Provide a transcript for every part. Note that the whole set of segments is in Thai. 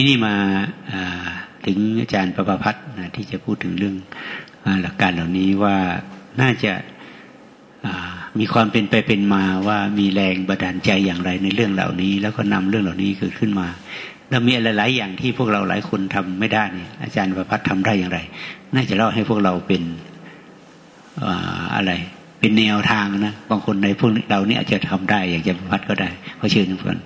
ที่นี่มาถึงอาจารย์ประภพัฒนะที่จะพูดถึงเรื่องหลักการเหล่านี้ว่าน่าจะมีความเป็นไปเป็นมาว่ามีแรงบันดาลใจอย่างไรในเรื่องเหล่านี้ แล้วก็นำเรื่องเหล่านี้เกิดขึ้นมาแล้วมีอะไรหลายอย่างที่พวกเราหลายคนทำไม่ได้เนี่ยอาจารย์ประพัฒน์ทำได้อย่างไร น่าจะเล่าให้พวกเราเป็นอะไร เป็นแนวทางนะบางคนในพวกเราเนี่ยอาจจะทำได้ อย่างจะประพัฒน์ก็ได้ขอเชิญทุกคน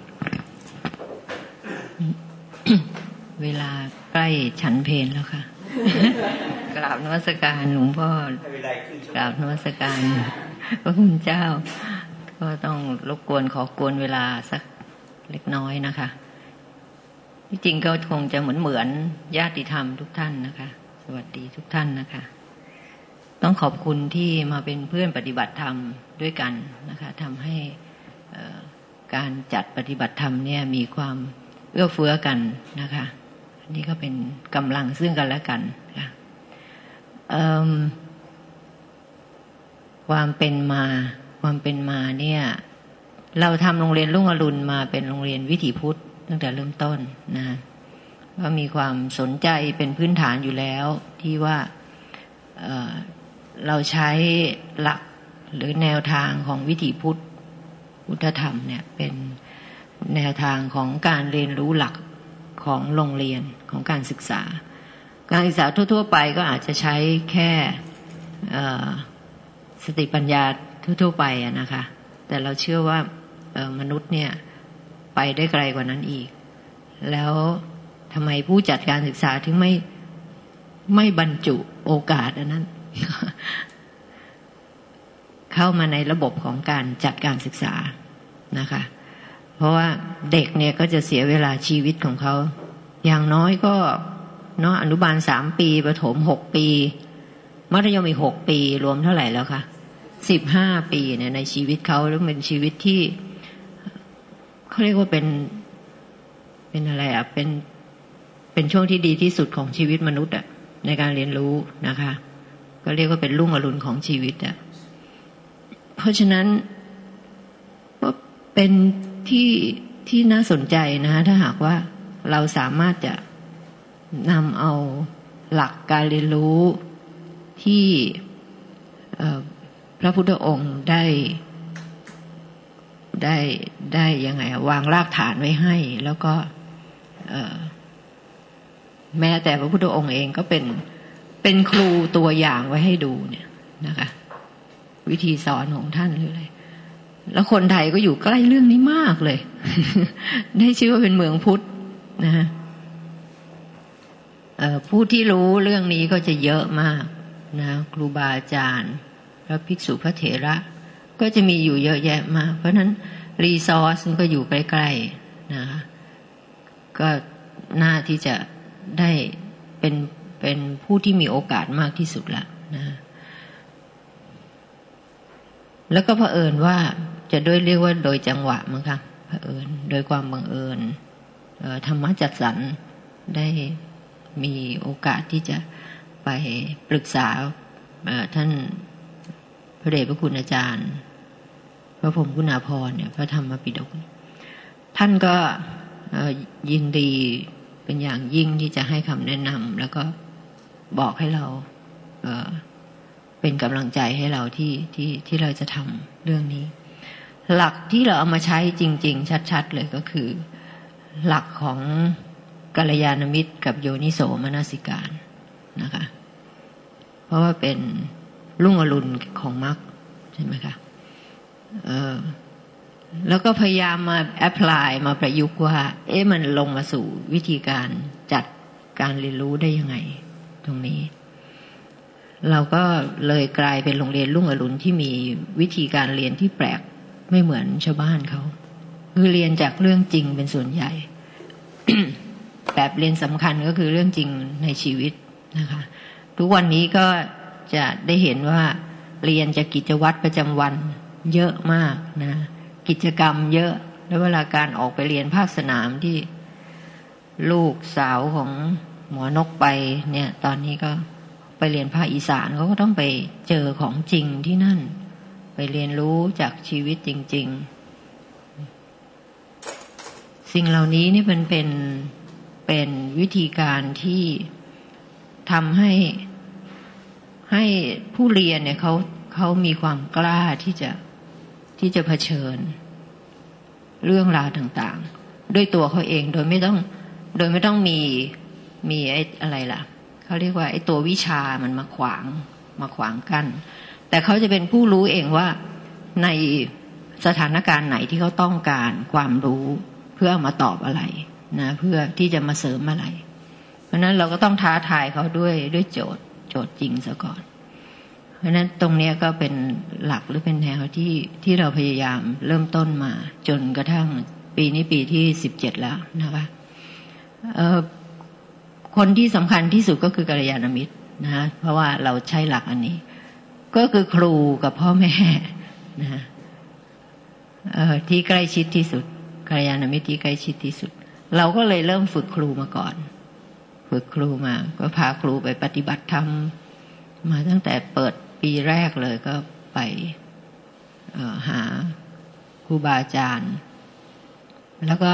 เวลาใกล้ฉันเพลแล้วค่ะ กราบนวัสการหลวงพ่อกราบนวัสการพระคุณเจ้า ก็ต้องรบกวนขอกวนเวลาสักเล็กน้อยนะคะที่จริงก็คงจะเหมือนเหมือนญาติธรรมทุกท่านนะคะ สวัสดีทุกท่านนะคะ ต้องขอบคุณที่มาเป็นเพื่อนปฏิบัติธรรมด้วยกันนะคะทำให้การจัดปฏิบัติธรรมเนี่ยมีความเอื้อเฟื้อกันนะคะอั นนี้ก็เป็นกำลังซึ่งกันและกันค่ะความเป็นมา ความเป็นมาเนี่ย เราทำโรงเรียนรุ่งอรุณมาเป็นโรงเรียนวิถีพุทธตั้งแต่เริ่มต้นนะว่ามีความสนใจเป็นพื้นฐานอยู่แล้ว ที่ว่าเเราใช้หลักหรือแนวทางของวิถีพุทธพุทธธรรมเนี่ยเป็นแนวทางของการเรียนรู้หลัก ของโรงเรียนของการศึกษา การศึกษาทั่ว ๆ ไปก็อาจจะใช้แค่สติปัญญาทั่ว ๆ ไปนะคะ แต่เราเชื่อว่ามนุษย์เนี่ยไปได้ไกลกว่านั้นอีก แล้วทำไมผู้จัดการศึกษาถึงไม่ไม่บรรจุโอกาสอันนั้น เข้ามาในระบบของการจัดการศึกษานะคะ ราะว่าเด็กเนี่ยก็จะเสียเวลาชีวิตของเขา อย่างน้อยก็เนาะอนุบาลสามปีประถมหกปี มัธยมอีกหกปี รวมเท่าไหร่แล้วคะสิบห้าปีเนี่ยในชีวิตเขาแล้วเป็นชีวิตที่เขาเรียกว่าเป็นเป็นอะไรอะเป็นเป็นช่วงที่ดีที่สุดของชีวิตมนุษย์อะในการเรียนรู้นะคะ ก็เรียกว่าเป็นรุ่งอรุณของชีวิตอะเพราะฉะนั้นก็เป็น ที่ที่น่าสนใจนะถ้าหากว่าเราสามารถจะนำเอาหลักการเรียนรู้ที่พระพุทธองค์ได้ได้ได้ยังไง วางรากฐานไว้ให้ แล้วก็แม้แต่พระพุทธองค์เองก็เป็นเป็นครูตัวอย่างไว้ให้ดูเนี่ยนะคะ วิธีสอนของท่านหรืออะไร แล้วคนไทยก็อยู่ใกล้เรื่องนี้มากเลย ได้ชื่อว่าเป็นเมืองพุทธนะฮะผู้ที่รู้เรื่องนี้ก็จะเยอะมากนะครูบาอาจารย์พระภิกษุพระเถระ ก็จะมีอยู่เยอะแยะมาก เพราะนั้นรีซอสก็อยู่ใกล้ๆนะคะก็น่าที่จะได้เป็นเป็นผู้ที่มีโอกาสมากที่สุดละนะแล้วก็เผอิญว่า จะด้วยเรียกว่าโดยจังหวะมั้งคะเผอิญโดยความบังเอิญธรรมะจัดสรรได้มีโอกาสที่จะไปปรึกษาท่านพระเดชพระคุณอาจารย์ พระพรมกุณาพรเนี่ยพระธรรมปิฎกท่านก็ยินดีเป็นอย่างยิ่งที่จะให้คำแนะนำแล้วก็บอกให้เราเเป็นกำลังใจให้เราที่ที่ที่เราจะทำเรื่องนี้ หลักที่เราเอามาใช้จริง ๆ ชัด ๆ เลยก็คือ หลักของกัลยาณมิตรกับโยนิโสมนสิการนะคะ เพราะว่าเป็นรุ่งอรุณของมรรคใช่ไหมคะเออแล้วก็พยายามมาแอพพลายมาประยุกต์ว่า เอ๊ะมันลงมาสู่วิธีการจัดการเรียนรู้ได้ยังไง ตรงนี้ เราก็เลยกลายเป็นโรงเรียนรุ่งอรุณที่มีวิธีการเรียนที่แปลก ไม่เหมือนชาวบ้านเขาคือเรียนจากเรื่องจริงเป็นส่วนใหญ่ แบบเรียนสำคัญก็คือเรื่องจริงในชีวิตนะคะ ทุกวันนี้ก็จะได้เห็นว่าเรียนจากกิจวัตรประจำวันเยอะมากนะ กิจกรรมเยอะ แล้วเวลาการออกไปเรียนภาคสนามที่ลูกสาวของหมอนกไปเนี่ย ตอนนี้ก็ไปเรียนภาคอีสานเขาก็ต้องไปเจอของจริงที่นั่น เรียนรู้จากชีวิตจริง ๆ สิ่งเหล่านี้นี่เป็นเป็นเปเป็นวิธีการที่ทำให้ให้ผู้เรียนเนี่ยเขาเขามีความกล้าที่จะที่จะเผชิญ เรื่องราวต่างๆ ด้วยตัวเขาเองโดยไม่ต้อง โดยไม่ต้องมีมีไอ้อะไรล่ะเขาเรียกว่าไอ้ตัววิชามันมาขวางมาขวางกัน้น แต่เขาจะเป็นผู้รู้เองว่าในสถานการณ์ไหนที่เขาต้องการความรู้เพื่อมาตอบอะไรนะเพื่อที่จะมาเสริมอะไร เพราะนั้นเราก็ต้องท้าทายเขาด้วยด้วยโจทย์ โจทย์จริงซะก่อน เพราะนั้นตรงนี้ก็เป็นหลักหรือเป็นแนวที่ที่เราพยายามเริ่มต้นมา จนกระทั่งปีนี้ปีที่สิบเจ็ดแล้วนะคะคนที่สำคัญที่สุดก็คือกัลยาณมิตรนะเพราะว่าเราใช้หลักอันนี้ ก็คือครูกับพ่อแม่นะที่ใกล้ชิดที่สุดกัลยาณมิตรที่ใกล้ชิดที่สุด เราก็เลยเริ่มฝึกครูมาก่อน ฝึกครูมา ก็พาครูไปปฏิบัติธรรมมาตั้งแต่เปิดปีแรกเลยก็ไปหาครูบาอาจารย์ แล้วก็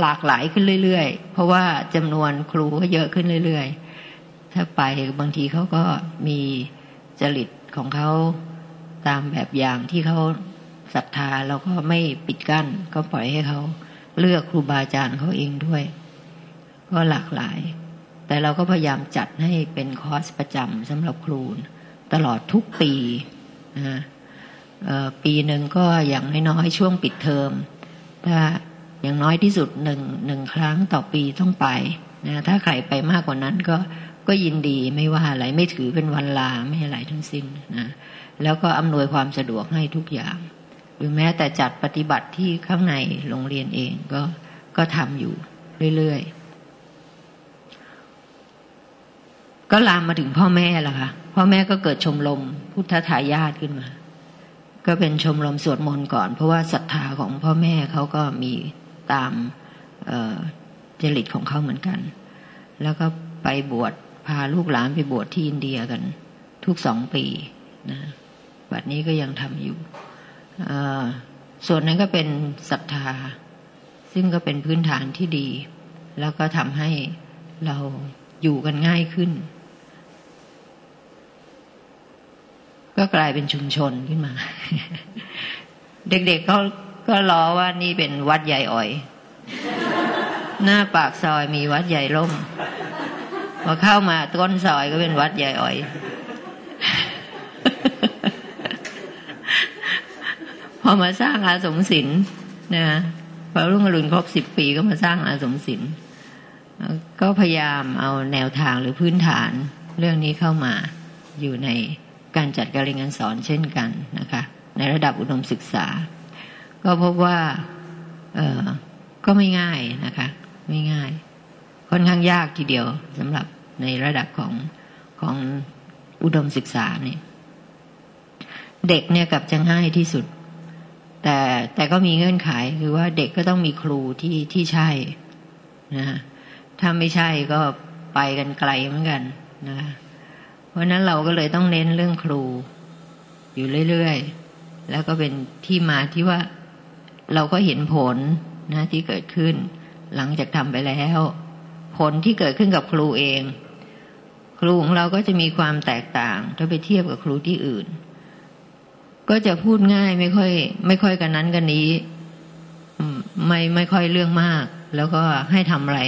หลากหลายขึ้นเรื่อยๆ เพราะว่าจำนวนครูก็เยอะขึ้นเรื่อยๆ ถ้าไปบางทีเขาก็มีจริต ของเขาตามแบบอย่างที่เขาศรัทธาเราก็ไม่ปิดกั้น ก็ปล่อยให้เขาเลือกครูบาอาจารย์เขาเองด้วย ก็หลากหลาย แต่เราก็พยายามจัดให้เป็นคอร์สประจำสำหรับครูตลอดทุกปีนะปีหนึ่งก็อย่างน้อยๆช่วงปิดเทอม ถ้าอย่างน้อยที่สุดหนึ่งหนึ่งครั้งต่อปีต้องไปนะถ้าใครไปมากกว่านั้นก็ ก็ยินดีไม่ว่าอะไรไม่ถือเป็นวันลาไม่อะไรทั้งสิ้นนะแล้วก็อำนวยความสะดวกให้ทุกอย่าง หรือแม้แต่จัดปฏิบัติที่ข้างในโรงเรียนเองก็ก็ทำอยู่เรื่อยๆ ก็ลามมาถึงพ่อแม่ละค่ะ พ่อแม่ก็เกิดชมรมพุทธทายาทขึ้นมา ก็เป็นชมรมสวดมนต์ก่อน เพราะว่าศรัทธาของพ่อแม่เขาก็มีตามจริตของเขาเหมือนกัน แล้วก็ไปบวช พาลูกหลานไปบวชที่อินเดียกัน ทุกสองปีนะบัดนี้ก็ยังทำอยู่ส่วนนั้นก็เป็นศรัทธา ซึ่งก็เป็นพื้นฐานที่ดี แล้วก็ทำให้เราอยู่กันง่ายขึ้น ก็กลายเป็นชุมชนขึ้นมา เด็กๆก็ก็ล้อว่านี่เป็นวัดใหญ่อ่อย หน้าปากซอยมีวัดใหญ่ร่ม พอเข้ามาต้นซอยก็เป็นวัดใหญ่อ่อย พอมาสร้างอาสมศิลป์นะพอรุ่งอรุณครบสิบปีก็มาสร้างอาสมศิลป์ก็พยายามเอาแนวทางหรือพื้นฐาน เรื่องนี้เข้ามาอยู่ในการจัดการเรียนการสอนเช่นกันนะคะ ในระดับอุดมศึกษา ก็พบว่า เออก็ไม่ง่ายนะคะ ไม่ง่าย ค่อนข้างยากทีเดียวสำหรับในระดับของของอุดมศึกษาเนี่ย เด็กเนี่ยกับจะง่ายที่สุด แต่แต่ก็มีเงื่อนไขคือว่าเด็กก็ต้องมีครูที่ที่ใช่นะถ้าไม่ใช่ก็ไปกันไกลเหมือนกันนะคะเพราะนั้นเราก็เลยต้องเน้นเรื่องครู อยู่เรื่อยๆ แล้วก็เป็นที่มาที่ว่าเราก็เห็นผลนะที่เกิดขึ้น หลังจากทำไปแล้ว ผลที่เกิดขึ้นกับครูเอง ครูของเราก็จะมีความแตกต่าง ถ้าไปเทียบกับครูที่อื่น ก็จะพูดง่ายไม่ค่อย ไม่ค่อยกันนั้นกันนี้ไม่ไม่ค่อยเรื่องมาก แล้วก็ให้ทำอะไร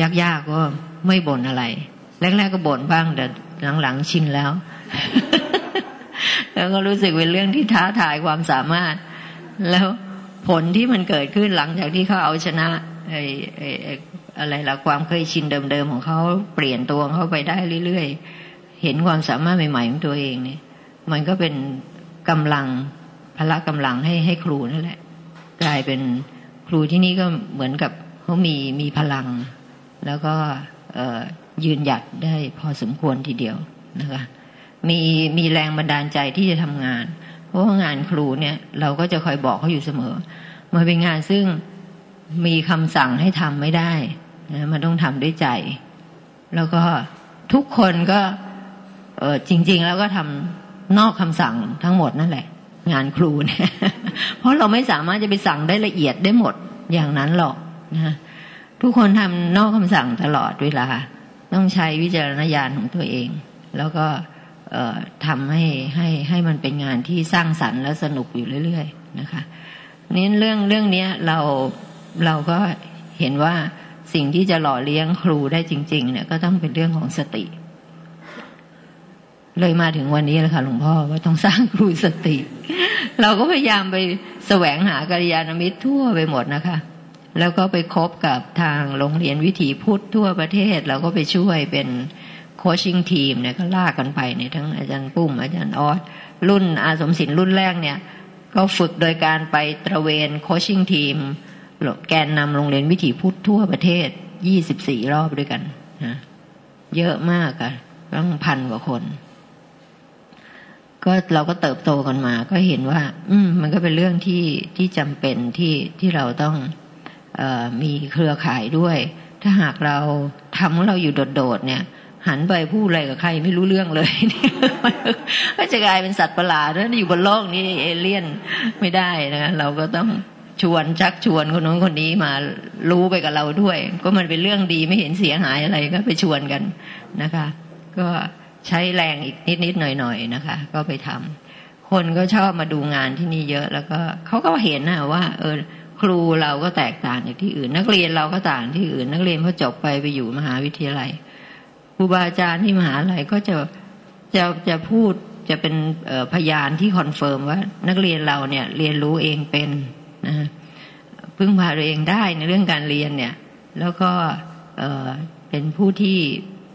ยากๆกก็ไม่บ่นอะไร แรก ๆ ก็บ่นบ้าง แต่หลังๆชินแล้ว แล้วก็รู้สึกเป็นเรื่องที่ท้าทายความสามารถ แล้วผลที่มันเกิดขึ้นหลังจากที่เขาเอาชนะไอ้ไอ้ อะไรละความเคยชินเดิมๆของเขาเปลี่ยนตัวเขาไปได้เรื่อยๆเห็นความสามารถใหม่ๆของตัวเองเนี่ย มันก็เป็นกำลังพละกำลังให้ให้ครูนั่นแหละ กลายเป็นครูที่นี่ก็เหมือนกับเขามีมีพลัง แล้วก็ยืนหยัดได้พอสมควรทีเดียวนะคะมีมีแรงบันดาลใจที่จะทำงาน เพราะว่างานครูเนี่ย เราก็จะคอยบอกเขาอยู่เสมอ มันเป็นงานซึ่งมีคำสั่งให้ทำไม่ได้ มันต้องทำด้วยใจ แล้วก็ทุกคนก็เออจริง ๆ แล้วก็ทำนอกคำสั่งทั้งหมดนั่นแหละ งานครูเนี่ยเพราะเราไม่สามารถจะไปสั่งได้ละเอียดได้หมดอย่างนั้นหรอกนะทุกคนทำนอกคำสั่งตลอดเวลา ต้องใช้วิจารณญาณของตัวเอง แล้วก็ทำให้ให้ให้มันเป็นงานที่สร้างสรรค์และสนุกอยู่เรื่อย ๆ นะคะนี้เรื่องเรื่องนี้เราเราก็เห็นว่า สิ่งที่จะหล่อเลี้ยงครูได้จริง ๆ เนี่ยก็ต้องเป็นเรื่องของสติ เลยมาถึงวันนี้แล้วค่ะหลวงพ่อว่าต้องสร้างครูสติ เราก็พยายามไปแสวงหากัลยาณมิตรทั่วไปหมดนะคะ แล้วก็ไปคบกับทางโรงเรียนวิถีพุทธทั่วประเทศ เราก็ไปช่วยเป็นcoaching team เนี่ยก็ลากกันไปเนี่ยทั้งอาจารย์ปุ้มอาจารย์ออสรุ่นอาศรมศิลป์รุ่นแรกเนี่ย ก็ฝึกโดยการไปตระเวน coaching team แกนนำโรงเรียนวิถีพุทธทั่วประเทศยี่สิบสี่รอบด้วยกันนะเยอะมากอะต้องพันกว่าคน ก็เราก็เติบโตกันมา ก็เห็นว่า อืม มันก็เป็นเรื่องที่ที่จำเป็นที่ที่เราต้องออมีเครือข่ายด้วย ถ้าหากเราทำของเราอยู่โดดๆเนี่ย หันไปพูดอะไรกับใครไม่รู้เรื่องเลยก็จะกลายเป็นสัตว์ประหลาดแล้วอยู่บนโลกนี้เอเลี่ยนไม่ได้นะเราก็ต้อง ชวนชักชวนคนนู้นคนนี้มารู้ไปกับเราด้วย ก็มันเป็นเรื่องดีไม่เห็นเสียหายอะไรก็ไปชวนกันนะคะ ก็ใช้แรงอีกนิดนิดหน่อยหน่อยนะคะ ก็ไปทำคนก็ชอบมาดูงานที่นี่เยอะแล้วก็เขาก็เห็นนะว่า เออ ครูเราก็แตกต่างจากที่อื่น นักเรียนเราก็ต่างที่อื่น นักเรียนพอจบไปไปอยู่มหาวิทยาลัยครูบาอาจารย์ที่มหาลัยก็จะจะจะพูดจะเป็นพยานที่ confirm ว่า นักเรียนเราเนี่ยเรียนรู้เองเป็น นะพึ่งพาตัวเองได้ในเรื่องการเรียนเนี่ย แล้วก็เป็นผู้ที่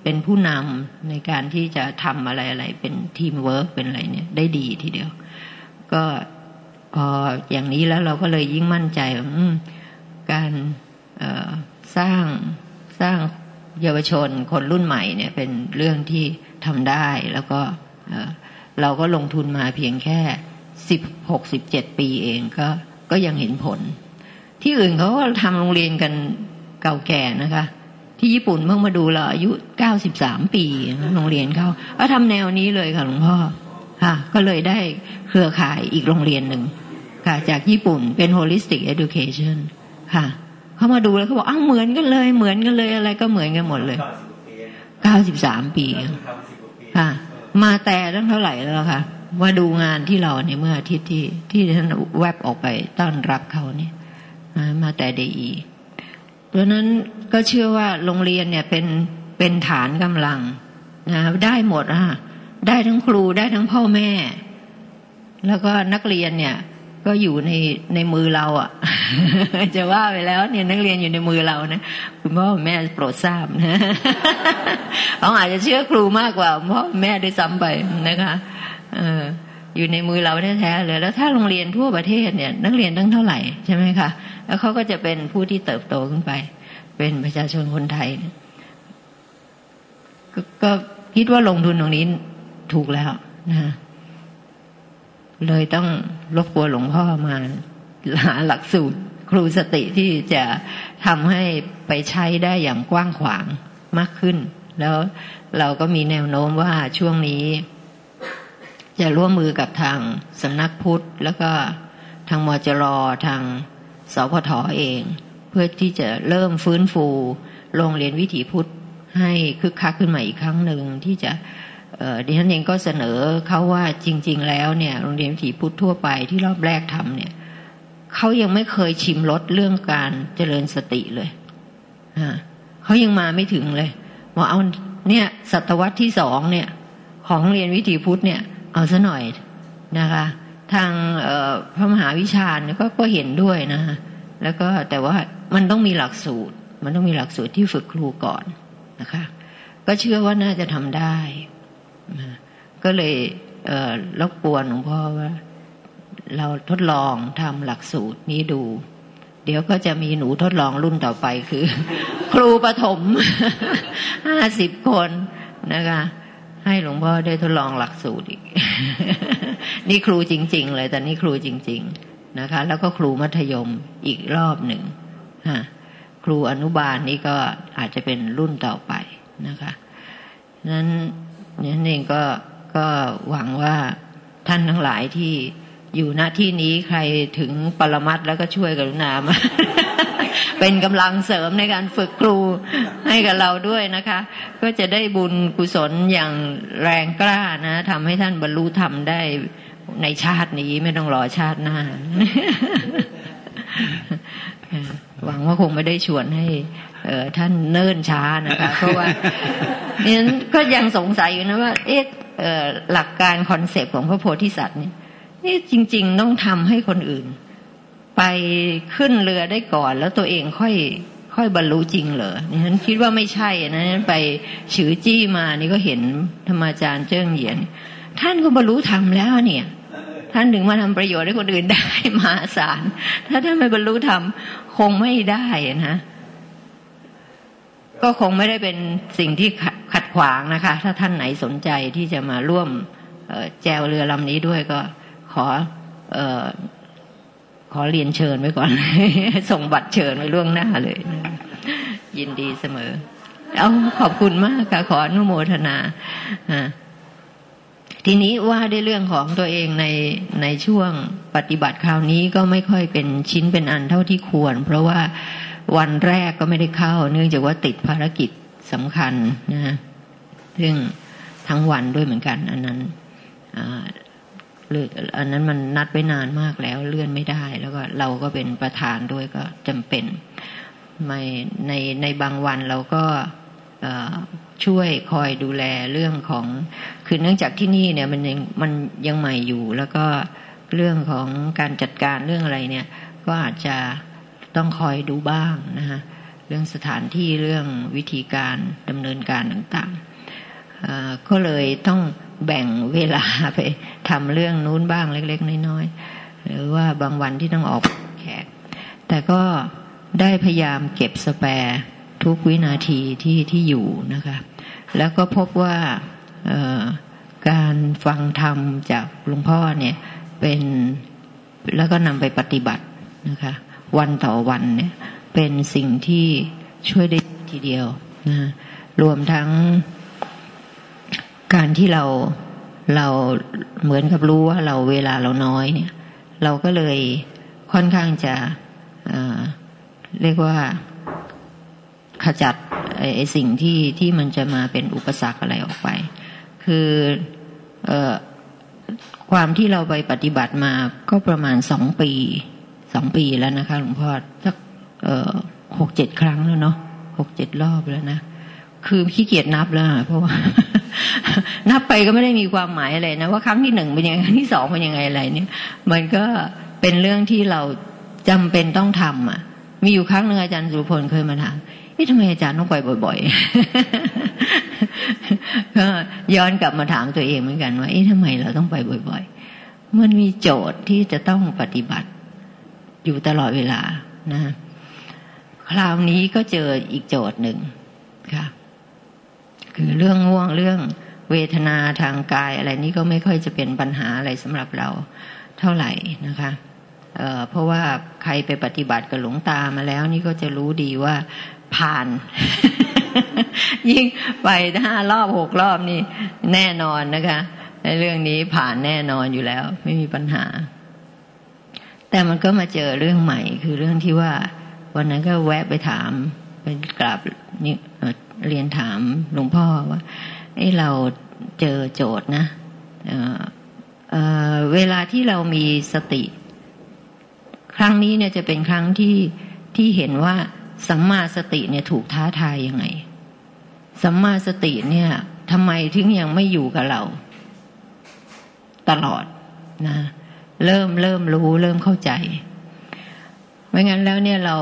เป็นผู้นำในการที่จะทำอะไรอะไรเป็นทีมเวิร์กเป็นอะไรเนี่ย ได้ดีทีเดียว ก็พออย่างนี้แล้วเราก็เลยยิ่งมั่นใจว่าการสร้างสร้างเยาวชนคนรุ่นใหม่เนี่ยเป็นเรื่องที่ทำได้แล้วก็เราก็ลงทุนมาเพียงแค่สิบหกสิบเจ็ดปีเองก็ ก็ยังเห็นผล ที่อื่นเขาก็ทำโรงเรียนกันเก่าแก่นะคะ ที่ญี่ปุ่นเพิ่งมาดูเราอายุเก้าสิบสามปีโรงเรียนเขาเขาทำแนวนี้เลยค่ะหลวงพ่อค่ะ ก็เลยได้เครือข่ายอีกโรงเรียนหนึ่งค่ะ จากญี่ปุ่นเป็น holistic education ค่ะเขามาดูแล้วเขาบอกอ้าวเหมือนกันเลย เหมือนกันเลยอะไรก็เหมือนกันหมดเลยเก้าสิบสามปีค่ะ มาแต่ตั้งเท่าไหร่แล้วค่ะ มาดูงานที่เราในเมื่ออาทิตย์ที่ที่ท่านแวบออกไปต้อนรับเขาเนี่ยมาแต่เดีเพราะนั้นก็เชื่อว่าโรงเรียนเนี่ยเป็นเป็นฐานกำลังนะได้หมดอะได้ทั้งครูได้ทั้งพ่อแม่ แล้วก็นักเรียนเนี่ย ก็อยู่ในในมือเราอะ่ะ จะว่าไปแล้ว เนี่ยนักเรียนอยู่ในมือเรานะคุณพ่อแม่โปรดทราบนะเขาอาจจะเชื่อครูมากกว่าพ่อแม่ด้วยซ้ำไปนะคะ เออ อยู่ในมือเราแท้ๆเลย แล้วถ้าโรงเรียนทั่วประเทศเนี่ย นักเรียนตั้งเท่าไหร่ใช่ไหมคะ แล้วเขาก็จะเป็นผู้ที่เติบโตขึ้นไป เป็นประชาชนคนไทยกก็คิดว่าลงทุนตรงนี้ถูกแล้วนะเลยต้องรบกวนหลวงพ่อมาหาหลักสูตร ครูสติที่จะทำให้ไปใช้ได้อย่างกว้างขวางมากขึ้น แล้วเราก็มีแนวโน้มว่าช่วงนี้ จะร่วมมือกับทางสำนักพุทธ แล้วก็ทางมจรทางสพทอเอง เพื่อที่จะเริ่มฟื้นฟูโรงเรียนวิถีพุทธให้คึกคักขึ้นมาอีกครั้งหนึ่งที่จะดิฉันเองก็เสนอเขาว่าจริง ๆ แล้วเนี่ยโรงเรียนวิถีพุทธทั่วไปที่รอบแรกทำเนี่ยเขายังไม่เคยชิมรสเรื่องการเจริญสติเลยเขายังมาไม่ถึงเลยว่าเอาเนี่ยศตวรรษที่สองเนี่ย ของเรียนวิถีพุทธเนี่ย เอาซะหน่อยนะคะ ทางพระมหาวิชาเนี่ยก็ก็เห็นด้วยนะแล้วก็แต่ว่ามันต้องมีหลักสูตร มันต้องมีหลักสูตรที่ฝึกครูก่อนนะคะ ก็เชื่อว่าน่าจะทำได้ ก็เลยเรบกวนหลวงพ่อว่า เราทดลองทำหลักสูตรนี้ดู เดี๋ยวก็จะมีหนูทดลองรุ่นต่อไปคือ ครูประถมห้าสิบคนนะคะ ให้หลวงพ่อได้ทดลองหลักสูตรอีก นี่ครูจริง ๆ เลย แต่นี่ครูจริง ๆนะคะ แล้วก็ครูมัธยมอีกรอบหนึ่งฮะครูอนุบาลนี่ก็อาจจะเป็นรุ่นต่อไปนะคะนั้นนี่เองก็ก็หวังว่าท่านทั้งหลายที่อยู่ณที่นี้ใครถึงปรมัตแล้วก็ช่วยกรุณามา เป็นกำลังเสริมในการฝึกครู ให้กับเราด้วยนะคะ ก็จะได้บุญกุศลอย่างแรงกล้านะทำให้ท่านบรรลุธรรมได้ในชาตินี้ไม่ต้องรอชาติหน้า หวังว่าคงไม่ได้ชวนให้ท่านเนิ่นช้านะคะ เพราะว่านี่ก็ยังสงสัยอยู่นะว่า เอ๊ะหลักการ concept ของพระโพธิสัตว์นี่นี่จริง ๆ ต้องทำให้คนอื่น ไปขึ้นเรือได้ก่อนแล้วตัวเองค่อย ค่อยบรรลุจริงเหรอนี่ฉันคิดว่าไม่ใช่นะนั้นไปฉือจี้มานี่ก็เห็นธรรมาจารย์เจิ้งเหยียน ท่านก็บรรลุธรรมแล้วเนี่ย ท่านถึงมาทำประโยชน์ให้คนอื่นได้มหาศาลถ้าท่านไม่บรรลุธรรมคงไม่ได้นะก็คงไม่ได้เป็นสิ่งที่ขัดขวางนะคะ ถ้าท่านไหนสนใจที่จะมาร่วมแจวเรือลำนี้ด้วยก็ขอ ขอเรียนเชิญไว้ก่อน ส่งบัตรเชิญไว้ล่วงหน้าเลย ยินดีเสมอ เอาขอบคุณมากค่ะ ขออนุโมทนาทีนี้ว่าได้เรื่องของตัวเองในในช่วงปฏิบัติคราวนี้ก็ไม่ค่อยเป็นชิ้นเป็นอันเท่าที่ควร เพราะว่าวันแรกก็ไม่ได้เข้า เนื่องจากว่าติดภารกิจสำคัญนะซึ่งทั้งวันด้วยเหมือนกัน อันนั้น อันนั้นมันนัดไว้นานมากแล้วเลื่อนไม่ได้ แล้วก็เราก็เป็นประธานด้วยก็จำเป็นไม่ในในบางวันเราก็ช่วยคอยดูแลเรื่องของคือเนื่องจากที่นี่เนี่ยมันยังมันยังใหม่อยู่ แล้วก็เรื่องของการจัดการเรื่องอะไรเนี่ย ก็อาจจะต้องคอยดูบ้างนะฮะเรื่องสถานที่เรื่องวิธีการดำเนินการต่างๆก็เลยต้อง แบ่งเวลาไปทำเรื่องนู้นบ้างเล็ก ๆ น้อยๆ หรือว่าบางวันที่ต้องออกแขก แต่ก็ได้พยายามเก็บสแปร์ทุกวินาทีที่ที่อยู่นะคะ แล้วก็พบว่าการฟังธรรมจากหลวงพ่อเนี่ยเป็นแล้วก็นำไปปฏิบัตินะคะ วันต่อวันเนี่ยเป็นสิ่งที่ช่วยได้ทีเดียวนะรวมทั้ง การที่เราเราเหมือนกับรู้ว่าเราเวลาเราน้อยเนี่ย เราก็เลยค่อนข้างจะเรียกว่าขจัดไอ้สิ่งที่ที่มันจะมาเป็นอุปสรรคอะไรออกไป คืออความที่เราไปปฏิบัติมาก็ประมาณสองปีสองปีแล้วนะคะหลวงพ่อสักหกเจ็ดครั้งแล้วเนาะหกเจ็ดรอบแล้วนะ คือขี้เกียจนับแล้วเพราะว่า นับไปก็ไม่ได้มีความหมายอะไรนะว่าครั้งที่หนึ่งเป็นยังไงครั้งที่สองเป็นยังไงอะไรเนี่ย มันก็เป็นเรื่องที่เราจำเป็นต้องทำอะ มีอยู่ครั้งหนึ่งอาจารย์สุรพลเคยมาถามนี่ทำไมอาจารย์ต้องไปบ่อยๆก็ย้อนกลับมาถามตัวเองเหมือนกันว่าเอ๊ะทำไมเราต้องไปบ่อย ๆ มันมีโจทย์ที่จะต้องปฏิบัติ อยู่ตลอดเวลานะ คราวนี้ก็เจออีกโจทย์หนึ่งค่ะ คือเรื่องง่วงเรื่องเวทนาทางกายอะไรนี้ก็ไม่ค่อยจะเป็นปัญหาอะไรสำหรับเราเท่าไหร่นะคะเเพราะว่าใครไปปฏิบัติกับหลวงตามาแล้ว นี่ก็จะรู้ดีว่าผ่าน ยิ่งไปห้ารอบหกรอบนี่แน่นอนนะคะ ในเรื่องนี้ผ่านแน่นอนอยู่แล้ว ไม่มีปัญหา แต่มันก็มาเจอเรื่องใหม่ คือเรื่องที่ว่า วันนั้นก็แวะไปถามไปกราบนี่ เรียนถามหลวงพ่อว่าไอ้เราเจอโจทย์นะเเเวลาที่เรามีสติ ครั้งนี้เนี่ยจะเป็นครั้งที่ที่เห็นว่าสัมมาสติเนี่ยถูกท้าทายยังไงสัมมาสติเนี่ยทำไมถึงยังไม่อยู่กับเรา ตลอดนะ เริ่มเริ่มรู้เริ่มเข้าใจ ไม่งั้นแล้วเนี่ยเรา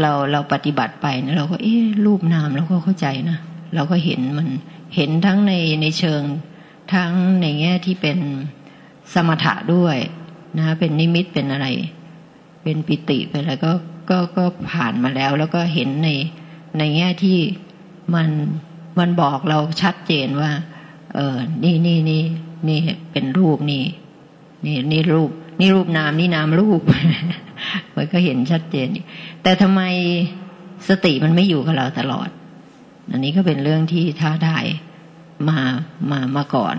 เราเราปฏิบัติไปนะเราก็เอ๊ะรูปนามเราก็เข้าใจนะเราก็เห็นมันเห็นทั้งในในเชิงทั้งในแง่ที่เป็นสมถะด้วยนะเป็นนิมิตเป็นอะไร เป็นปิติเป็นอะไรก็ก็ก็ผ่านมาแล้ว แล้วก็เห็นในในแง่ที่มันมันบอกเราชัดเจนว่า เออนี่นี่นี่นี่เป็นรูปนี่นี่นี่รูป นี่รูปนามนี่นามรูป มันก็เห็นชัดเจน แต่ทำไมสติมันไม่อยู่กับเราตลอด อันนี้ก็เป็นเรื่องที่ท้าทายมามามาก่อน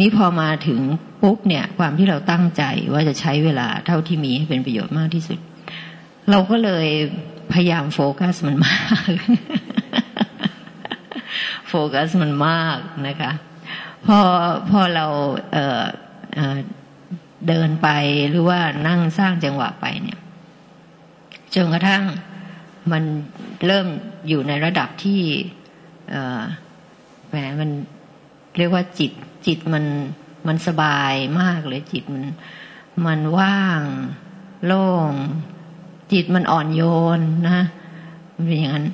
นี้พอมาถึงปุ๊บเนี่ย ความที่เราตั้งใจว่าจะใช้เวลาเท่าที่มีให้เป็นประโยชน์มากที่สุด เราก็เลยพยายามโฟกัสมันมาก โฟกัสมันมากนะคะ พอพอเราเเดินไปหรือว่านั่งสร้างจังหวะไปเนี่ยจนกระทั่งมันเริ่มอยู่ในระดับที่แหมมันเรียกว่าจิตจิตมันมันสบายมากเลยจิตมันมันว่าง โล่ง จิตมันอ่อนโยนนะมันเป็นอย่างนั้น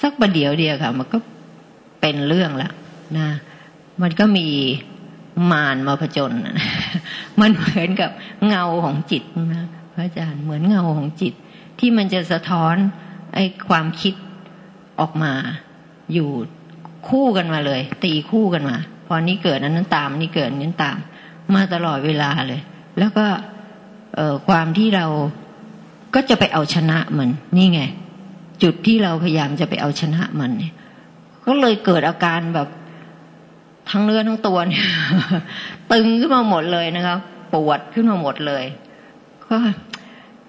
สักประเดี๋ยวเดียวค่ะ มันก็เป็นเรื่องละนะ มันก็มี มารมาผจญมันเหมือนกับเงาของจิตนะพระอาจารย์เหมือนเงาของจิต ที่มันจะสะท้อนไอ้ความคิดออกมาอยู่คู่กันมาเลย ตีคู่กันมา พอนี้เกิดนั้นนั้นตามนี้เกิดนั้นตาม มาตลอดเวลาเลย แล้วก็เออความที่เราก็จะไปเอาชนะมันนี่ไง จุดที่เราพยายามจะไปเอาชนะมันเนี่ยก็เลยเกิดอาการแบบ ทั้งเนื้อทั้งตัวเนี่ย ตึงขึ้นมาหมดเลยนะครับปวดขึ้นมาหมดเลย ก็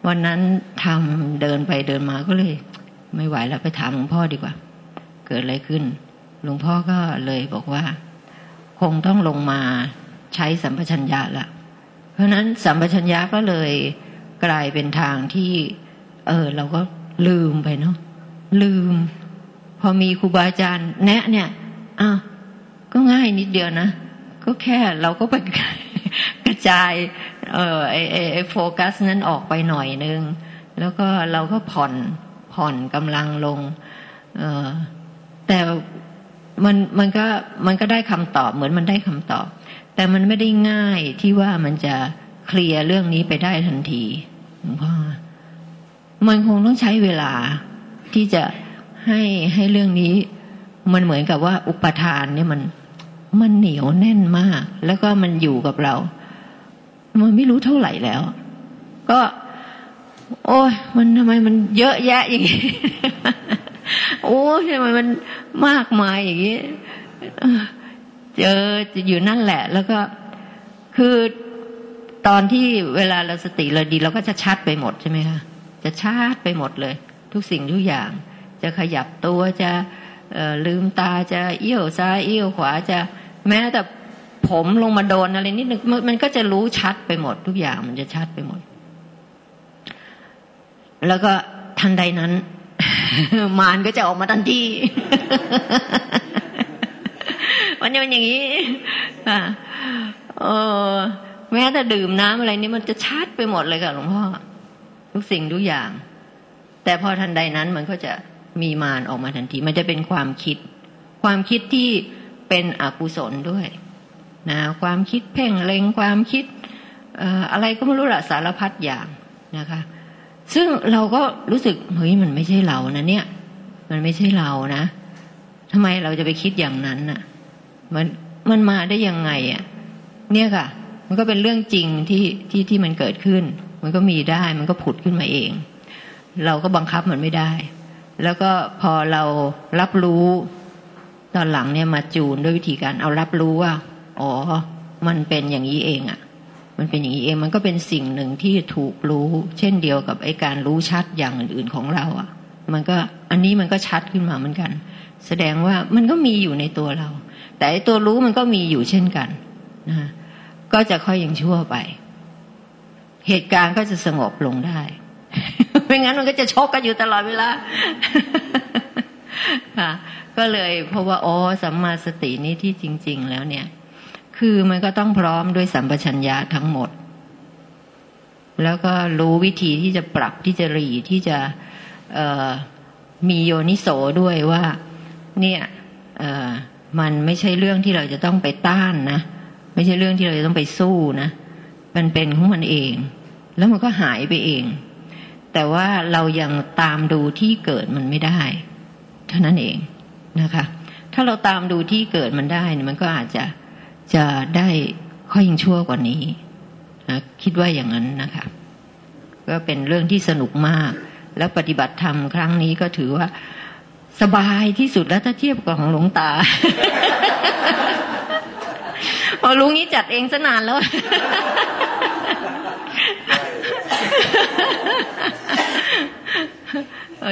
วันนั้นทำเดินไปเดินมาก็เลย ไม่ไหวแล้วไปถามหลวงพ่อดีกว่า เกิดอะไรขึ้น หลวงพ่อก็เลยบอกว่า คงต้องลงมาใช้สัมปชัญญะละเพราะนั้นสัมปชัญญะก็เลยกลายเป็นทางที่ เออ เราก็ลืมไปเนาะลืม พอมีครูบาอาจารย์ แนะ เนี่ยอ้าว ก็ง่ายนิดเดียวนะ ก็แค่เราก็ไปกระจาย เออไอไอโฟกัสนั้นออกไปหน่อยนึง แล้วก็เราก็ผ่อนผ่อนกำลังลง เออแต่มันมันก็มันก็ได้คำตอบเหมือนมันได้คำตอบ แต่มันไม่ได้ง่ายที่ว่ามันจะเคลียร์เรื่องนี้ไปได้ทันทีหลวงพ่อมันคงต้องใช้เวลาที่จะให้ให้เรื่องนี้ มันเหมือนกับว่าอุปทานเนี่ยมัน มันเหนียวแน่นมาก แล้วก็มันอยู่กับเรา มันไม่รู้เท่าไหร่แล้ว ก็ โอ้ยมันทำไมมันเยอะแยะอย่างนี้โอ้ทำไมมันมากมายอย่างนี้เจอจะอยู่นั่นแหละ แล้วก็คือตอนที่เวลาเราสติเราดี เราก็จะชัดไปหมดใช่ไหมคะจะชัดไปหมดเลย ทุกสิ่งทุกอย่าง จะขยับตัวจะ ลืมตาจะเอี้ยวซ้ายเอี้ยวขวาจะแม้แต่ผมลงมาโดนอะไรนิดนึงมันก็จะรู้ชัดไปหมด ทุกอย่างมันจะชัดไปหมด แล้วก็ทันใดนั้น มารก็จะออกมาทันทีมันเป็นอย่างนี้อ่าเออแม้แต่ดื่มน้ำอะไรนี่มันจะชัดไปหมดเลยค่ะหลวงพ่อทุกสิ่งทุกอย่าง แต่พอทันใดนั้นมันก็จะ มีมารออกมาทันที มันจะเป็นความคิด ความคิดที่เป็นอกุศลด้วยนะความคิดเพ่งเล็งความคิดอะไรก็ไม่รู้ละสารพัดอย่างนะคะ ซึ่งเราก็รู้สึกเฮ้ยมันไม่ใช่เรานะเนี่ย มันไม่ใช่เรานะทำไมเราจะไปคิดอย่างนั้นน่ะ มันมันมาได้ยังไงอะ เนี่ยค่ะ มันก็เป็นเรื่องจริงที่ที่ที่มันเกิดขึ้น มันก็มีได้ มันก็ผุดขึ้นมาเอง เราก็บังคับมันไม่ได้ แล้วก็พอเรารับรู้ ตอนหลังเนี่ยมาจูนด้วยวิธีการเอารับรู้ว่า อ๋อ มันเป็นอย่างนี้เองอะ่ะ มันเป็นอย่างนี้เองมันก็เป็นสิ่งหนึ่งที่ถูกรู้ เช่นเดียวกับไอ้การรู้ชัดอย่างอื่นๆของเราอะ่ะ มันก็อันนี้มันก็ชัดขึ้นมาเหมือนกัน แสดงว่ามันก็มีอยู่ในตัวเรา แต่ไอตัวรู้มันก็มีอยู่เช่นกันนะก็จะค่อยยังชั่วไป เหตุการณ์ก็จะสงบลงได้ ไม่งั้นมันก็จะชกกันอยู่ตลอดเวลาค่ะก็เลยเพราะว่าอ๋อสัมมาสตินี้ที่จริง ๆ แล้วเนี่ย คือมันก็ต้องพร้อมด้วยสัมปชัญญะทั้งหมด แล้วก็รู้วิธีที่จะปรับที่จะรีที่จะมีโยนิโสด้วยว่า เนี่ยมันไม่ใช่เรื่องที่เราจะต้องไปต้านนะ ไม่ใช่เรื่องที่เราจะต้องไปสู้นะ มันเป็นของมันเอง แล้วมันก็หายไปเอง แต่ว่าเรายังตามดูที่เกิดมันไม่ได้ เท่านั้นเองนะคะ ถ้าเราตามดูที่เกิดมันได้มันก็อาจจะจะได้ค่อยยิ่งชั่วกว่านี้นะคิดว่าอย่างนั้นนะคะ ก็เป็นเรื่องที่สนุกมาก แล้วปฏิบัติธรรมครั้งนี้ก็ถือว่าสบายที่สุดแล้วถ้าเทียบกับของหลวงตาพอลุงนี้จัดเองซะนานแล้ว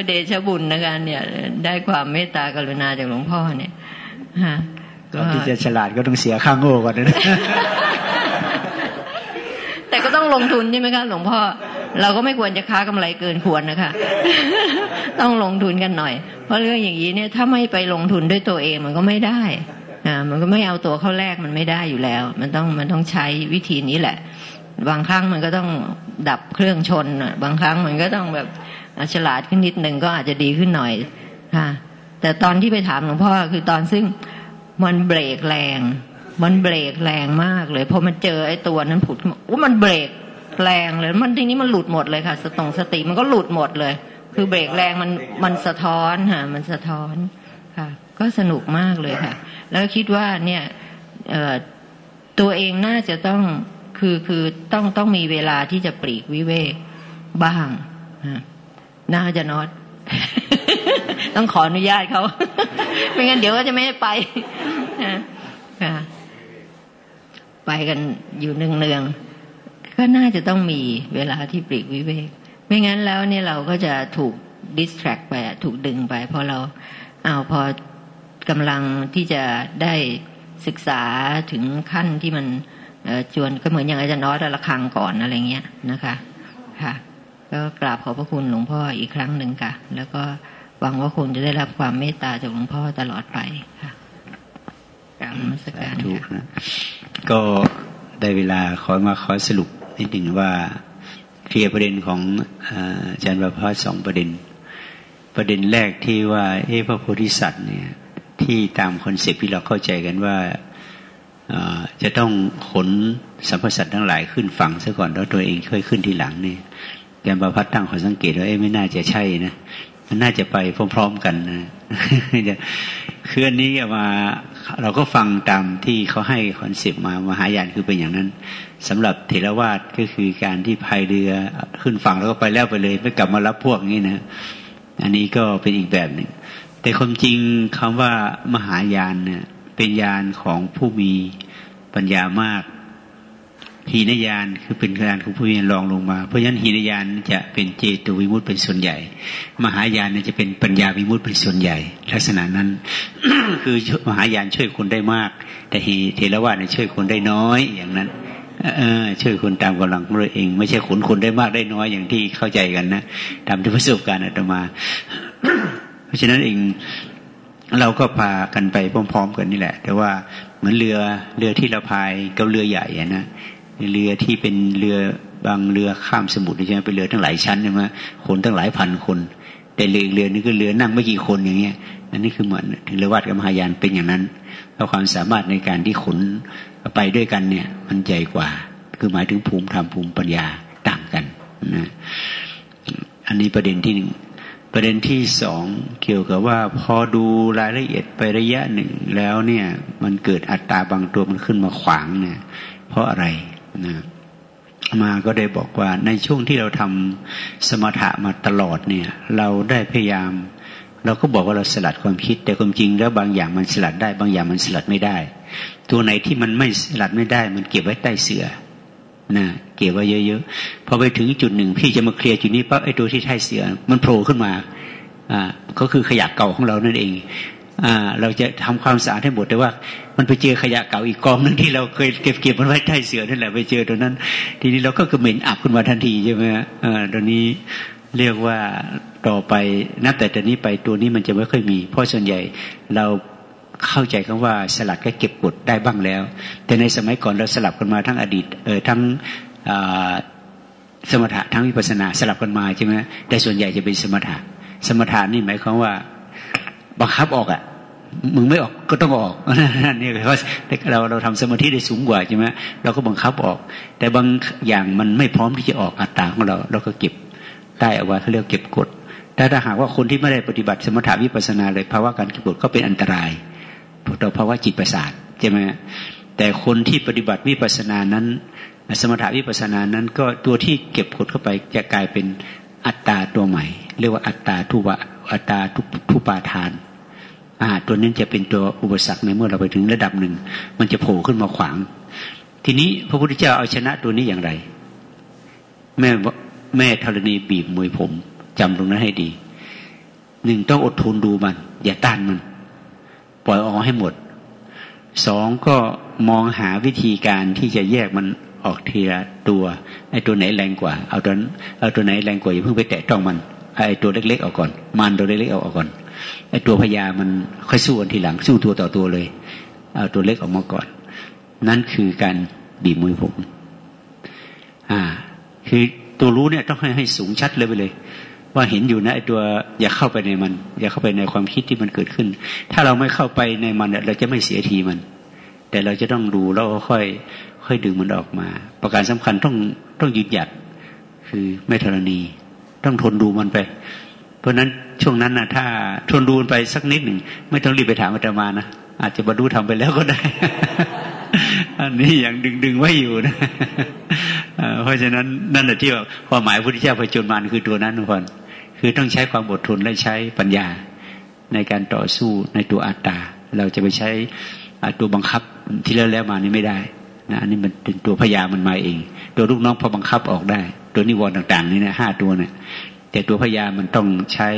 เดชบุญนะคะเนี่ย ได้ความเมตตากรุณาจากหลวงพ่อเนี่ยฮะก็ที่จะฉลาดก็ต้องเสียค่าโง่ก่อนนะแต่ก็ต้องลงทุนใช่ไหมคะหลวงพ่อ เราก็ไม่ควรจะค้ากำไรเกินควรนะคะ ต้องลงทุนกันหน่อย เพราะเรื่องอย่างนี้เนี่ย ถ้าไม่ไปลงทุนด้วยตัวเองมันก็ไม่ได้อ่ามันก็ไม่เอาตัวเข้าแรกมันไม่ได้อยู่แล้ว มันต้องมันต้องใช้วิธีนี้แหละ บางครั้งมันก็ต้องดับเครื่องชนบางครั้งมันก็ต้องแบบฉลาดขึ้นนิดหนึ่งก็อาจจะดีขึ้นหน่อยค่ะ แต่ตอนที่ไปถามหลวงพ่อคือตอนซึ่งมันเบรกแรง มันเบรกแรงมากเลยพอมันเจอไอ้ตัวนั้นผุดว่ามันเบรกแรงเลย มันทีนี้มันหลุดหมดเลยค่ะสตงสติมันก็หลุดหมดเลย คือเบรกแรงมันมันสะท้อนค่ะมันสะท้อนค่ะ ก็สนุกมากเลยค่ะ แล้วคิดว่าเนี่ยตัวเองน่าจะต้อง คือคือต้องต้องมีเวลาที่จะปลีกวิเวกบ้างน่าจะนอตต้องขออนุญาตเขาไม่งั้นเดี๋ยวก็จะไม่ไปไปกันอยู่เนืองๆก็น่าจะต้องมีเวลาที่ปลีกวิเวก ไม่งั้นแล้วเนี่ยเราก็จะถูกดิสแทรกไปถูกดึงไปพอเราเอาพอกำลังที่จะได้ศึกษาถึงขั้นที่มัน จวนก็เหมือนอย่างอาจารย์น้อยระคังก่อนอะไรเงี้ยนะคะ ค่ะ ก็กราบขอบพระคุณหลวงพ่ออีกครั้งหนึ่งค่ะ แล้วก็หวังว่าคงจะได้รับความเมตตาจากหลวงพ่อตลอดไปค่ะกราบมสการถูกนะก็ได้เวลาขอมาขอสรุปนิดหนึ่งว่าเคลียร์ประเด็นของอาจารย์ประพัฒสองประเด็น ประเด็นแรกที่ว่าเอพระโพธิสัตว์เนี่ยที่ตามคอนเซปที่เราเข้าใจกันว่า จะต้องขนสัมพสัตว์ทั้งหลายขึ้นฝั่งซะก่อนแล้วตัวเองค่อยขึ้นทีหลังนี่แกมประพัดตั้งขอสังเกตว่าเอ้ไม่น่าจะใช่นะมันน่าจะไปพร้อม ๆ กันนะคืออันนี้มาเราก็ฟังตามที่เขาให้คอนเซปต์มามหายานคือเป็นอย่างนั้นสำหรับเทรวาสก็คือการที่พายเรือขึ้นฝั่งแล้วก็ไปแล้วไปเลย ไม่กลับมารับพวกนี้นะอันนี้ก็เป็นอีกแบบหนึ่งแต่ความจริงคำว่ามหายานเนี่ย เป็นญาณของผู้มีปัญญามากหีนญาณคือเป็นญาณของผู้มีรองลงมา เพราะฉะนั้นหีนญาณจะเป็นเจตวิมุตเป็นส่วนใหญ่ มหายานจะเป็นปัญญาวิมุตเป็นส่วนใหญ่ ลักษณะนั้น คือมหายานช่วยคนได้มาก แต่เทรวาสช่วยคนได้น้อยอย่างนั้นเออช่วยคนตามกำลังของตัวเอง ไม่ใช่ขนคนได้มากได้น้อยอย่างที่เข้าใจกันนะตามที่ประสบการณ์อาตมา เพราะฉะนั้นเอง เราก็พากันไปพร้อมๆกันนี่แหละ แต่ว่าเหมือนเรือเรือที่เราพายกับเรือใหญ่นะเรือที่เป็นเรือบางเรือข้ามสมุทรใช่ไหมเป็นเรือทั้งหลายชั้นใช่ไหมคนตั้งหลายพันคน แต่เรือเรือนี้ก็เรือนั่งไม่กี่คนอย่างเงี้ยอันนี้คือเหมือนถึงเรือวัดกับมหายานเป็นอย่างนั้นเพราะความสามารถในการที่ขนไปด้วยกันเนี่ย มันใหญ่กว่า คือหมายถึงภูมิธรรมภูมิปัญญาต่างกันนะอันนี้ประเด็นที่หนึ่ง ประเด็นที่สองเกี่ยวกับว่าพอดูรายละเอียดไประยะหนึ่งแล้วเนี่ย มันเกิดอัตราบางตัวมันขึ้นมาขวางเนี่ย เพราะอะไรนะมาก็ได้บอกว่าในช่วงที่เราทำสมถะมาตลอดเนี่ย เราได้พยายาม เราก็บอกว่าเราสลัดความคิด แต่ความจริงแล้วบางอย่างมันสลัดได้ บางอย่างมันสลัดไม่ได้ ตัวไหนที่มันไม่สลัดไม่ได้ มันเก็บไว้ใต้เสือ นะเก็บไว้เยอะๆพอไปถึงจุดหนึ่งพี่จะมาเคลียร์จุดนี้ปั๊บไอ้ตัวที่ใต้เสือมันโผล่ขึ้นมาอ่าก็คือขยะเก่าของเรานั่นเองอ่าเราจะทำความสะอาดให้หมดแต่ว่า มันไปเจอขยะเก่าอีกกองนึงที่เราเคยเก็บเก็บมันไว้ใต้เสือนั่นแหละไปเจอตัวนั้น ทีนี้เราก็กระเหม็นอับขึ้นมาทันทีใช่ไหมอ่าตอนนี้เรียกว่าต่อไปนับแต่ตอนนี้ไปตัวนี้มันจะไม่ค่อยมี เพราะส่วนใหญ่เรา เข้าใจคำว่าสลัดก็เก็บกดได้บ้างแล้ว แต่ในสมัยก่อนเราสลับกันมาทั้งอดีตเออทั้งสมถะทั้งวิปัสนาสลับกันมาใช่ไหมแต่ส่วนใหญ่จะเป็นสมถะ สมถะนี่หมายความว่าบังคับออกอะ่ะมึงไม่ออกก็ต้องออกนี่เพราะเราเราทำสมาธิได้สูงกว่าใช่ไหมเราก็บังคับออก แต่บางอย่างมันไม่พร้อมที่จะออกอัตตาของเราเราก็เก็บใต้เอาไว้เขาเรียกเก็บกดแต่ถ้าหากว่าคนที่ไม่ได้ปฏิบัติสมถาวิปัสนาเลยภาวะการเก็บกดก็เป็นอันตราย ต่อภาวะจิตประสาทใช่ไหมแต่คนที่ปฏิบัติวิปัสสนานั้น สมถาวิปัสสนานั้นก็ตัวที่เก็บกดเข้าไปจะกลายเป็นอัตตาตัวใหม่ เรียกว่าอัตตาทุวะอัตตาทุปาทานอ่าตัวนี้จะเป็นตัวอุปสรรคในเมื่อเราไปถึงระดับหนึ่ง มันจะโผล่ขึ้นมาขวาง ทีนี้พระพุทธเจ้าเอาชนะตัวนี้อย่างไร แม่แม่ธรณีบีบมวยผมจำตรงนั้นให้ดีหนึ่งต้องอดทนดูมัน อย่าต้านมัน ปล่อยออกให้หมด สองก็มองหาวิธีการที่จะแยกมันออกทีละตัวไอ้ตัวไหนแรงกว่า เอาตัวเอาตัวไหนแรงกว่าอย่าเพิ่งไปแตะต้องมันไอ้ตัวเล็กๆออกก่อน มันตัวเล็กๆออกก่อนไอ้ตัวพญามันค่อยสู้กันทีหลังสู้ตัวต่อตัวเลยเอาตัวเล็กออกมาก่อน นั่นคือการบีบมือผม อ่า คือตัวรู้เนี่ยต้องให้ให้สูงชัดเลยไปเลย ว่าเห็นอยู่นะไอ้ตัวอย่าเข้าไปในมัน อย่าเข้าไปในความคิดที่มันเกิดขึ้น ถ้าเราไม่เข้าไปในมันเราจะไม่เสียทีมัน แต่เราจะต้องดูแล้วค่อย ค่อยดึงมันออกมา ประการสำคัญต้องต้องยืนหยัดคือไม่ธรณี ต้องทนดูมันไป เพราะนั้นช่วงนั้นนะถ้าทนดูมันไปสักนิดหนึ่งไม่ต้องรีบไปถามอาตมานะอาจจะบรรลุทำไปแล้วก็ได้ อันนี้อย่างดึงดึงไว้อยู่นะเพราะฉะนั้นนั่นแหละที่ความหมายพุทธเจ้าพระจุลมานคือตัวนั้นทุกคน คือต้องใช้ความอดทนและใช้ปัญญาในการต่อสู้ในตัวอัตตา เราจะไปใช้ตัวบังคับที่แล้วแล้วมานี่ไม่ได้นะอันนี้มันเป็นตัวพยามันมาเอง ตัวลูกน้องพอบังคับออกได้ ตัวนิวรณ์ต่าง ๆ นี่นะห้าตัวเนี่ยแต่ตัวพยามันต้องใช้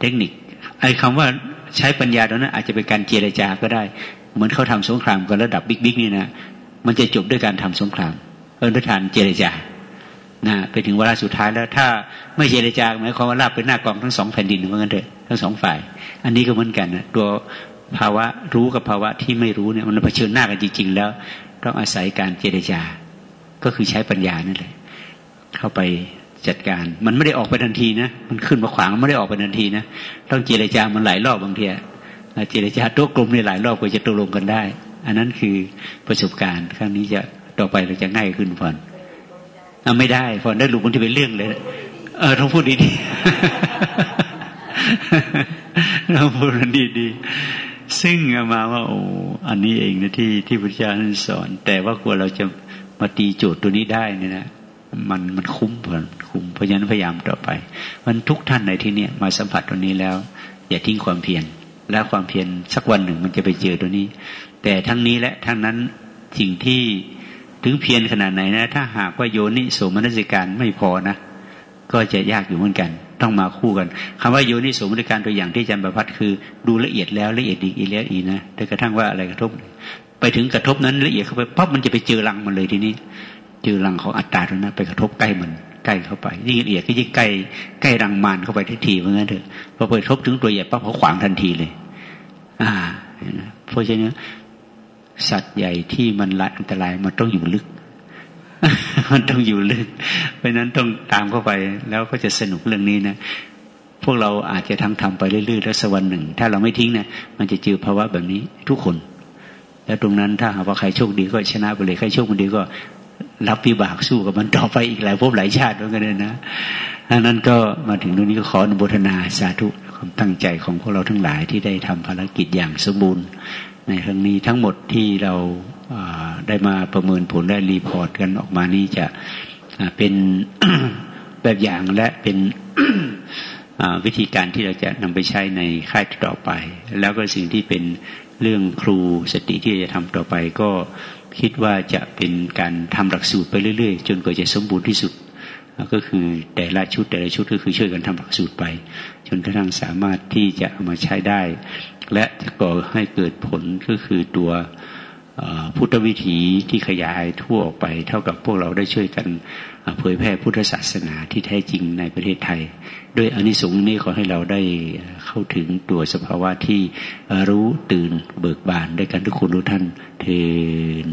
เทคนิคไอ้คาว่าใช้ปัญญาตรงนั้นอาจจะเป็นการเจรจาก็ได้ เหมือนเขาทำสงครามกันระดับบิ๊กๆนี่นะมันจะจบด้วยการทำสงครามเออด้วยการเจรจา นะไปถึงเวลาสุดท้ายแล้วถ้าไม่เจรจาหมายความว่าราบเป็นหน้ากองทั้งสองแผ่นดินเหมือนกันเถอะทั้งสองฝ่าย อันนี้ก็เหมือนกันนะตัวภาวะรู้กับภาวะที่ไม่รู้เนี่ยมันเผชิญหน้ากันจริง ๆ แล้ว ต้องอาศัยการเจรจา ก็คือใช้ปัญญานั่นแหละเข้าไปจัดการ มันไม่ได้ออกไปทันทีนะมันขึ้นมาขวางไม่ได้ออกไปทันทีนะต้องเจรจามันหลายรอบบางทีเจรจาต๊ะกลมในหลายรอบกว่าจะตกลงกันได้ อันนั้นคือประสบการณ์ครั้งนี้จะต่อไปเราจะง่ายขึ้นพอน ไม่ได้พอได้รู้มันที่เป็นเรื่องเลย เออต้องพูดดีๆต้องพูดดีๆซึ่งมาว่าโอ้อันนี้เองนะที่ที่พุทธเจ้าสอน แต่ว่ากลัวเราจะมาตีโจทย์ตัวนี้ได้เนี่ยนะมันมันคุ้มผลคุ้มเพราะฉะนั้นพยายามต่อไปมันทุกท่านในที่นี้มาสัมผัสตัวนี้แล้ว อย่าทิ้งความเพียรและความเพียรสักวันหนึ่งมันจะไปเจอตัวนี้ แต่ทั้งนี้และทั้งนั้นสิ่งที่ ถึงเพียรขนาดไหนนะ ถ้าหากว่าโยนิโสมนสิการไม่พอนะก็จะยากอยู่เหมือนกัน ต้องมาคู่กันคำว่าโยนิโสมนสิการตัวอย่างที่อาจารย์ประพัฒคือ ดูละเอียดแล้วละเอียดอีกอีแล้วอีนะแต่กระทั่งว่าอะไรกระทบ ไปถึงกระทบนั้นละเอียดเข้าไปปั๊บมันจะไปเจอรังมันเลยทีนี้ เจอรังของอัตตาตรงนั้นไปกระทบใกล้มันใกล้เข้าไปยิ่งละเอียดก็ยิ่งใกล้ใกล้รังมานเข้าไปทันทีเหมือนกันเถอะพอไปทบถึงตัวใหญ่ปั๊บเขาขวางทันทีเลย อ่าเพราะฉะนั้น สัตว์ใหญ่ที่มันละอันตรายมันต้องอยู่ลึก มันต้องอยู่ลึก เพราะนั้นต้องตามเข้าไปแล้วก็จะสนุกเรื่องนี้นะพวกเราอาจจะทำทำไปเรื่อยๆแล้วสักวันหนึ่ง ถ้าเราไม่ทิ้งนะมันจะเจอภาวะแบบนี้ทุกคน แล้วตรงนั้นถ้าหากว่าใครโชคดีก็ชนะไปเลยใครโชคไม่ดีก็รับวิบากสู้กับมันต่อไปอีกหลายภพหลายชาติเหมือนกันเลยนะดังนั้นก็มาถึงตรงนี้ก็ขออนุโมทนาสาธุความตั้งใจของพวกเราทั้งหลายที่ได้ทำภารกิจอย่างสมบูรณ์ ในครั้งนี้ทั้งหมดที่เราได้มาประเมินผลและรีพอร์ตกันออกมานี้จะเป็นแบบอย่างและเป็นวิธีการที่เราจะนำไปใช้ในค่ายต่อไป แล้วก็สิ่งที่เป็นเรื่องครูสติที่จะทำต่อไป ก็คิดว่าจะเป็นการทำหลักสูตรไปเรื่อยๆ จนกว่าจะสมบูรณ์ที่สุด ก็คือแต่ละชุดแต่ละชุดก็คือช่วยกันทำหลักสูตรไป จนกระทั่งสามารถที่จะเอามาใช้ได้ และจะก่อให้เกิดผลก็คือตัวพุทธวิถีที่ขยายทั่วออกไป เท่ากับพวกเราได้ช่วยกันเผยแพร่พุทธศาสนาที่แท้จริงในประเทศไทย ด้วยอนิสงส์นี้ขอให้เราได้เข้าถึงตัวสภาวะที่รู้ตื่นเบิกบานด้วยกันทุกคนทุกท่านเทน